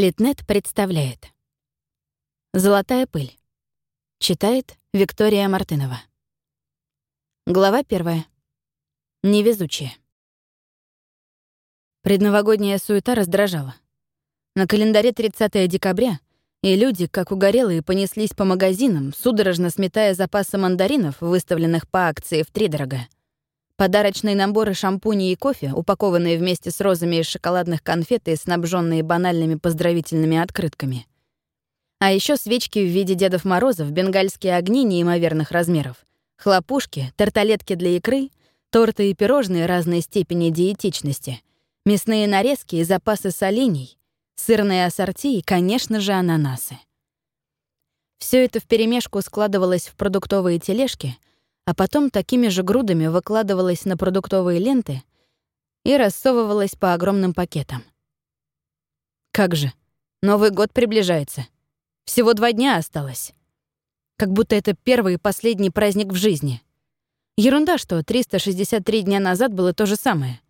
Литнет представляет. Золотая пыль. Читает Виктория Мартынова. Глава первая. Невезучие. Предновогодняя суета раздражала. На календаре 30 декабря, и люди, как угорелые, понеслись по магазинам, судорожно сметая запасы мандаринов, выставленных по акции втридорога. Подарочные наборы шампуней и кофе, упакованные вместе с розами из шоколадных конфет и снабженные банальными поздравительными открытками. А еще свечки в виде Дедов Морозов, бенгальские огни неимоверных размеров, хлопушки, тарталетки для икры, торты и пирожные разной степени диетичности, мясные нарезки и запасы солений, сырные ассорти и, конечно же, ананасы. Все это вперемешку складывалось в продуктовые тележки — а потом такими же грудами выкладывалась на продуктовые ленты и рассовывалась по огромным пакетам. Как же, Новый год приближается. Всего два дня осталось. Как будто это первый и последний праздник в жизни. Ерунда, что 363 дня назад было то же самое.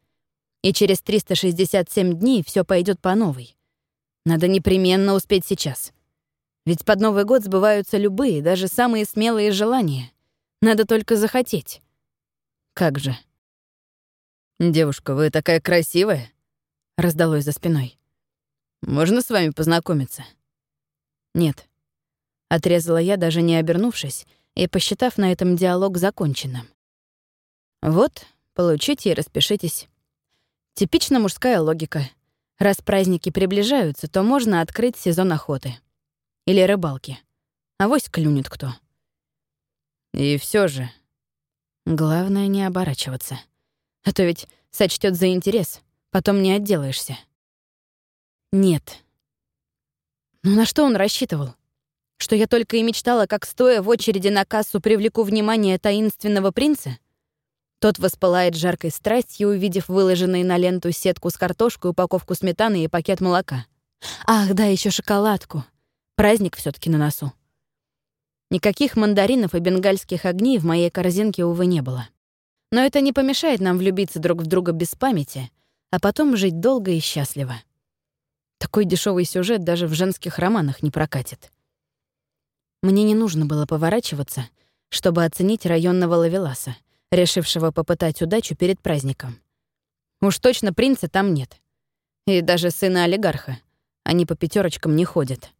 И через 367 дней все пойдет по новой. Надо непременно успеть сейчас. Ведь под Новый год сбываются любые, даже самые смелые желания — надо только захотеть. Как же? «Девушка, вы такая красивая!» — раздалось за спиной. «Можно с вами познакомиться?» «Нет», — отрезала я, даже не обернувшись, и посчитав на этом диалог законченным. «Вот, получите и распишитесь. Типично мужская логика. Раз праздники приближаются, то можно открыть сезон охоты. Или рыбалки. А вось клюнет кто». И все же... Главное не оборачиваться. А то ведь сочтет за интерес, потом не отделаешься. Нет. Ну на что он рассчитывал? Что я только и мечтала, как стоя в очереди на кассу привлеку внимание таинственного принца? Тот воспылает жаркой страстью, увидев выложенные на ленту сетку с картошкой, упаковку сметаны и пакет молока. Ах, да, еще шоколадку. Праздник все таки на носу. Никаких мандаринов и бенгальских огней в моей корзинке, увы, не было. Но это не помешает нам влюбиться друг в друга без памяти, а потом жить долго и счастливо. Такой дешевый сюжет даже в женских романах не прокатит. Мне не нужно было поворачиваться, чтобы оценить районного лавеласа, решившего попытать удачу перед праздником. Уж точно принца там нет. И даже сына олигарха. Они по пятерочкам не ходят.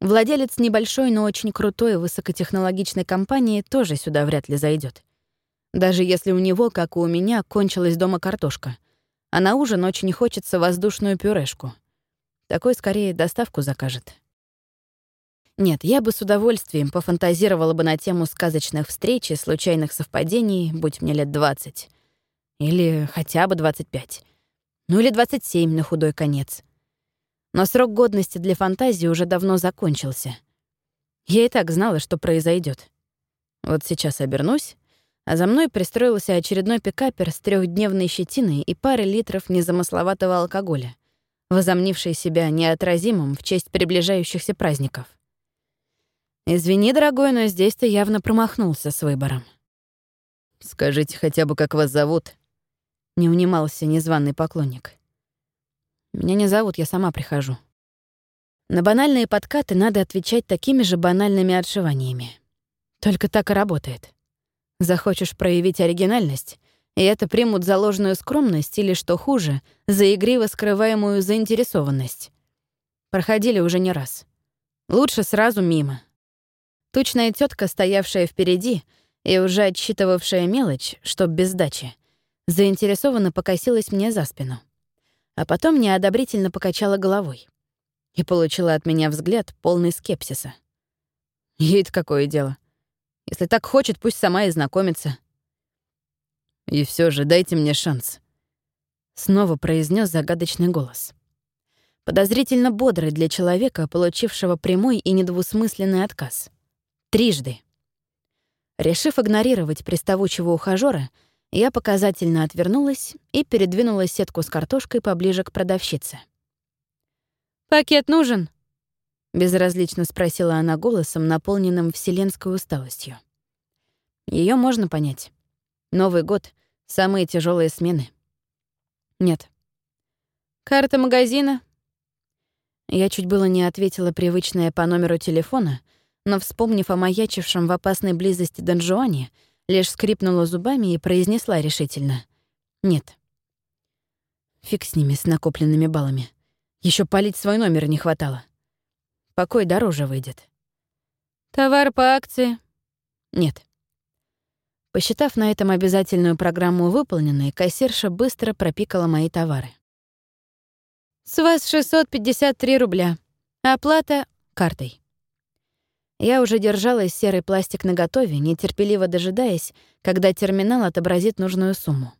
Владелец небольшой, но очень крутой высокотехнологичной компании тоже сюда вряд ли зайдет. Даже если у него, как и у меня, кончилась дома картошка. А на ужин очень хочется воздушную пюрешку. Такой скорее доставку закажет. Нет, я бы с удовольствием пофантазировала бы на тему сказочных встреч и случайных совпадений, будь мне лет 20. Или хотя бы 25. Ну или 27 на худой конец. Но срок годности для фантазии уже давно закончился. Я и так знала, что произойдет. Вот сейчас обернусь, а за мной пристроился очередной пикапер с трехдневной щетиной и парой литров незамысловатого алкоголя, возомнивший себя неотразимым в честь приближающихся праздников. «Извини, дорогой, но здесь ты явно промахнулся с выбором». «Скажите хотя бы, как вас зовут?» — не унимался незваный поклонник. Меня не зовут, я сама прихожу. На банальные подкаты надо отвечать такими же банальными отшиваниями. Только так и работает. Захочешь проявить оригинальность, и это примут за ложную скромность или, что хуже, за игриво скрываемую заинтересованность. Проходили уже не раз. Лучше сразу мимо. Тучная тетка, стоявшая впереди и уже отсчитывавшая мелочь, чтоб без сдачи, заинтересованно покосилась мне за спину а потом неодобрительно покачала головой и получила от меня взгляд полный скепсиса. Ей-то какое дело? Если так хочет, пусть сама и знакомится. И все же дайте мне шанс. Снова произнес загадочный голос. Подозрительно бодрый для человека, получившего прямой и недвусмысленный отказ. Трижды. Решив игнорировать приставучего ухажёра, я показательно отвернулась и передвинула сетку с картошкой поближе к продавщице. «Пакет нужен?» — безразлично спросила она голосом, наполненным вселенской усталостью. Ее можно понять. Новый год — самые тяжелые смены. Нет. «Карта магазина?» Я чуть было не ответила привычное по номеру телефона, но, вспомнив о маячившем в опасной близости Донжуане, лишь скрипнула зубами и произнесла решительно. «Нет». Фиг с ними, с накопленными баллами. Еще палить свой номер не хватало. Покой дороже выйдет. «Товар по акции?» «Нет». Посчитав на этом обязательную программу выполненной, кассирша быстро пропикала мои товары. «С вас 653 рубля. Оплата — картой». Я уже держала серый пластик наготове, нетерпеливо дожидаясь, когда терминал отобразит нужную сумму.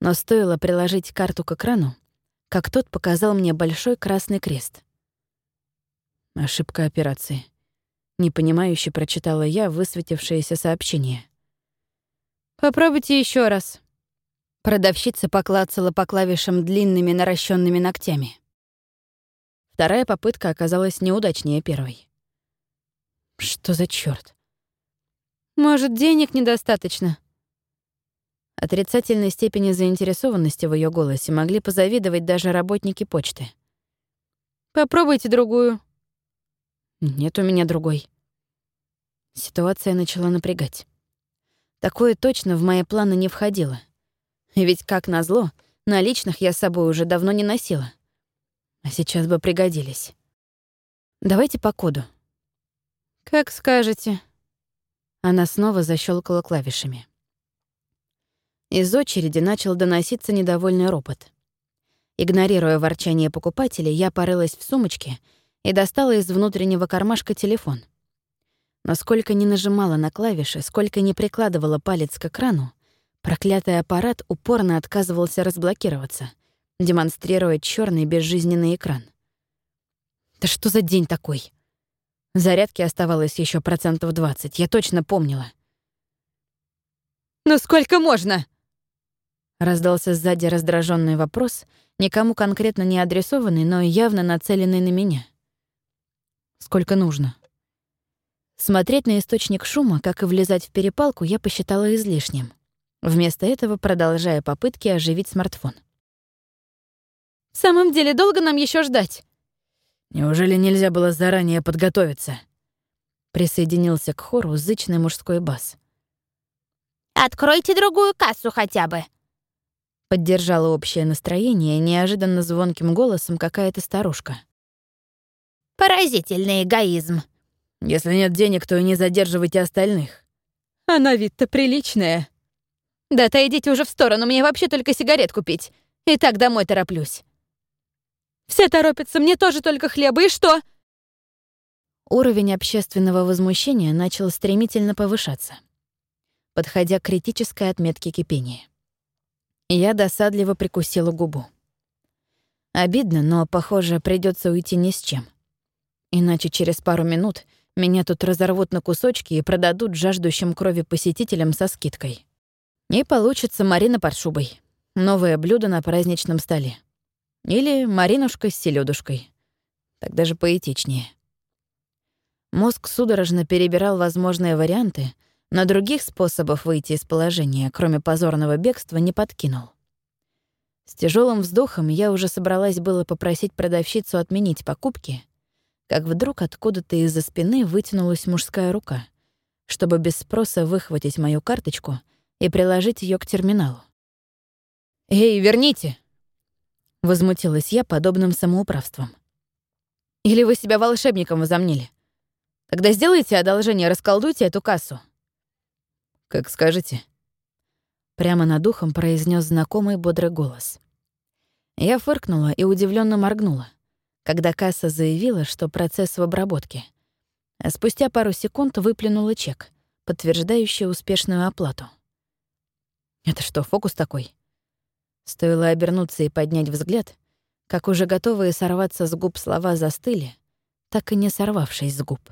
Но стоило приложить карту к экрану, как тот показал мне большой красный крест. Ошибка операции. Непонимающе прочитала я высветившееся сообщение. «Попробуйте еще раз». Продавщица поклацала по клавишам длинными наращенными ногтями. Вторая попытка оказалась неудачнее первой. Что за черт? Может, денег недостаточно? Отрицательной степени заинтересованности в ее голосе могли позавидовать даже работники почты. Попробуйте другую. Нет у меня другой. Ситуация начала напрягать. Такое точно в мои планы не входило. Ведь, как назло, наличных я с собой уже давно не носила. А сейчас бы пригодились. Давайте по коду. Как скажете. Она снова защелкала клавишами. Из очереди начал доноситься недовольный ропот. Игнорируя ворчание покупателей, я порылась в сумочке и достала из внутреннего кармашка телефон. Но сколько ни нажимала на клавиши, сколько ни прикладывала палец к экрану, проклятый аппарат упорно отказывался разблокироваться, демонстрируя черный безжизненный экран. Да что за день такой? Зарядки оставалось еще процентов 20, я точно помнила. «Ну сколько можно?» Раздался сзади раздраженный вопрос, никому конкретно не адресованный, но явно нацеленный на меня. «Сколько нужно?» Смотреть на источник шума, как и влезать в перепалку, я посчитала излишним. Вместо этого продолжая попытки оживить смартфон. «В самом деле, долго нам еще ждать?» «Неужели нельзя было заранее подготовиться?» Присоединился к хору зычный мужской бас. «Откройте другую кассу хотя бы!» Поддержала общее настроение неожиданно звонким голосом какая-то старушка. «Поразительный эгоизм!» Если нет денег, то и не задерживайте остальных. Она вид-то приличная. Да отойдите уже в сторону, мне вообще только сигарет купить. И так домой тороплюсь. Все торопятся, мне тоже только хлеба, и что? Уровень общественного возмущения начал стремительно повышаться, подходя к критической отметке кипения. Я досадливо прикусила губу. Обидно, но, похоже, придется уйти ни с чем. Иначе через пару минут — меня тут разорвут на кусочки и продадут жаждущим крови посетителям со скидкой. И получится Марина под шубой. Новое блюдо на праздничном столе. Или Маринушка с селедушкой. Так даже поэтичнее. Мозг судорожно перебирал возможные варианты, но других способов выйти из положения, кроме позорного бегства, не подкинул. С тяжелым вздохом я уже собралась было попросить продавщицу отменить покупки, как вдруг откуда-то из-за спины вытянулась мужская рука, чтобы без спроса выхватить мою карточку и приложить ее к терминалу. «Эй, верните!» — возмутилась я подобным самоуправством. «Или вы себя волшебником возомнили? Тогда сделайте одолжение, расколдуйте эту кассу». «Как скажете». Прямо над ухом произнес знакомый бодрый голос. Я фыркнула и удивленно моргнула когда касса заявила, что процесс в обработке. А спустя пару секунд выплюнула чек, подтверждающий успешную оплату. Это что, фокус такой? Стоило обернуться и поднять взгляд, как уже готовые сорваться с губ слова застыли, так и не сорвавшись с губ.